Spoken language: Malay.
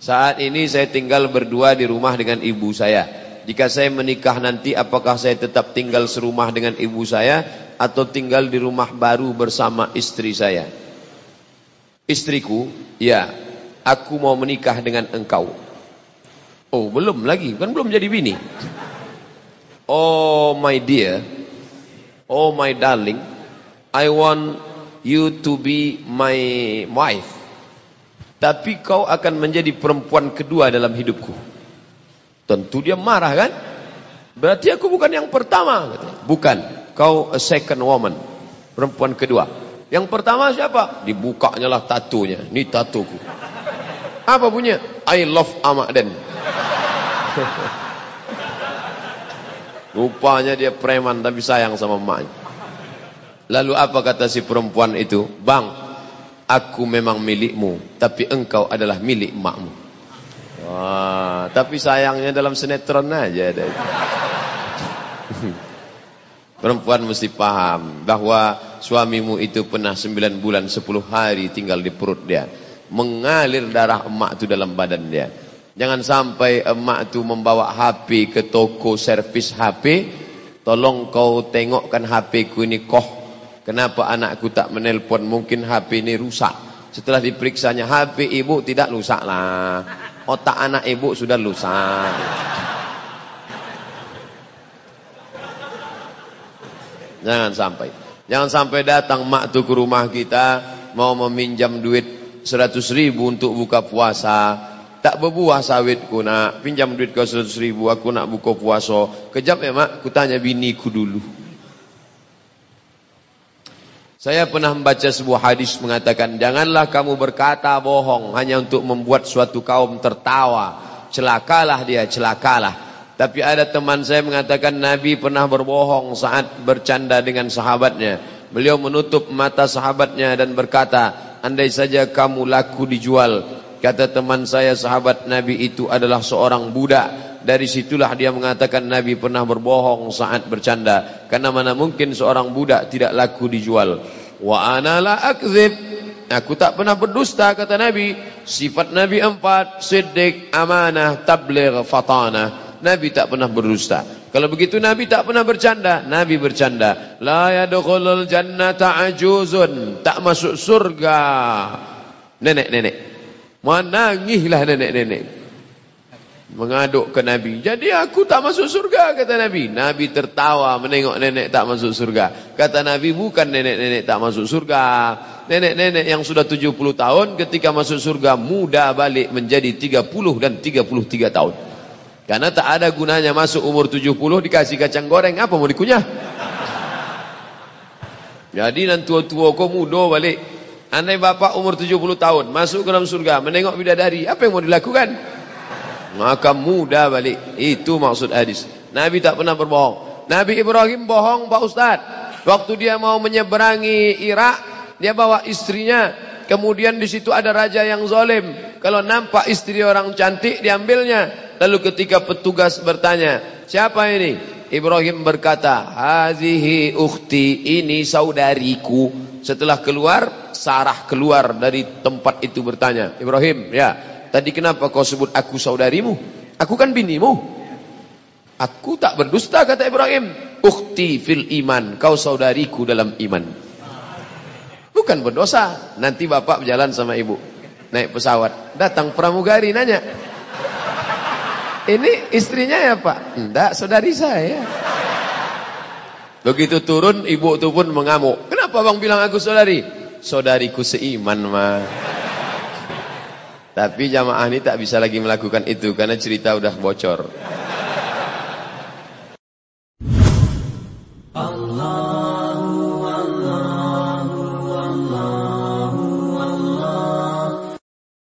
Saat ini saya tinggal berdua di rumah dengan ibu saya. Jika saya menikah nanti apakah saya tetap tinggal serumah dengan ibu saya atau tinggal di rumah baru bersama istri saya? Istriku, ya, aku mau menikah dengan engkau. Oh, belum lagi, kan belum jadi bini. Oh my dear, oh my darling, I want you to be my wife. Tapi kau akan menjadi perempuan kedua dalam hidupku. Tentu dia marah kan? Berarti aku bukan yang pertama. Bukan. Kau a second woman. Perempuan kedua. Yang pertama siapa? Dibukanya lah tatunya. Ini tatuku. Apa punya? I love Ahmad Den. Rupanya dia preman tapi sayang sama emaknya. Lalu apa kata si perempuan itu? Bang, aku memang milikmu tapi engkau adalah milik makmu wah tapi sayangnya dalam sinetron aja ada perempuan mesti paham bahwa suamimu itu pernah 9 bulan 10 hari tinggal di perut dia mengalir darah emak itu dalam badan dia jangan sampai emak itu membawa HP ke toko servis HP tolong kau tengokkan HP ku ini koh Kenapa anakku tak menelpon? Mungkin HP ini rusak. Setelah diperiksanya, HP ibu tidak rusak lah. Otak anak ibu sudah rusak. Jangan sampai. Jangan sampai datang mak tu ke rumah kita, mau meminjam duit seratus ribu untuk buka puasa. Tak berbuah sawitku nak. Pinjam duit kau seratus ribu, aku nak buka puasa. Kejap ya mak, ku tanya biniku dulu. Saya pernah membaca sebuah hadis mengatakan janganlah kamu berkata bohong hanya untuk membuat suatu kaum tertawa. Celakalah dia, celakalah. Tapi ada teman saya mengatakan Nabi pernah berbohong saat bercanda dengan sahabatnya. Beliau menutup mata sahabatnya dan berkata, andai saja kamu laku dijual. Kata teman saya sahabat Nabi itu adalah seorang budak. Dari situlah dia mengatakan Nabi pernah berbohong saat bercanda. Karena mana mungkin seorang budak tidak laku dijual. Wa ana la akzib. Aku tak pernah berdusta kata Nabi. Sifat Nabi empat siddiq amanah tabligh fatana Nabi tak pernah berdusta. Kalau begitu Nabi tak pernah bercanda. Nabi bercanda. La yadkhulul jannata ajuzun. Tak masuk surga. Nenek-nenek menangislah nenek-nenek mengaduk ke Nabi. Jadi aku tak masuk surga kata Nabi. Nabi tertawa menengok nenek tak masuk surga. Kata Nabi bukan nenek-nenek tak masuk surga. Nenek-nenek yang sudah 70 tahun ketika masuk surga muda balik menjadi 30 dan 33 tahun. Karena tak ada gunanya masuk umur 70 dikasih kacang goreng apa mau dikunyah. Jadi nanti tua-tua kau muda balik. Andai bapak umur 70 tahun masuk ke dalam surga menengok bidadari apa yang mau dilakukan? maka mudah balik. Itu maksud hadis. Nabi tak pernah berbohong. Nabi Ibrahim bohong Pak Ustaz. Waktu dia mau menyeberangi Irak dia bawa istrinya. Kemudian di situ ada raja yang zalim. Kalau nampak istri orang cantik diambilnya. Lalu ketika petugas bertanya siapa ini? Ibrahim berkata hazihi ukhti ini saudariku setelah keluar Sarah keluar dari tempat itu bertanya Ibrahim ya Tadi kenapa kau sebut aku saudarimu? Aku kan binimu. Aku tak berdusta kata Ibrahim. Ukti fil iman. Kau saudariku dalam iman. Bukan berdosa. Nanti bapak berjalan sama ibu. Naik pesawat. Datang pramugari nanya. Ini istrinya ya pak? Tidak, saudari saya. Begitu turun, ibu itu pun mengamuk. Kenapa bang bilang aku saudari? Saudariku seiman mah. Tapi jamaah ini tak bisa lagi melakukan itu karena cerita udah bocor. Allah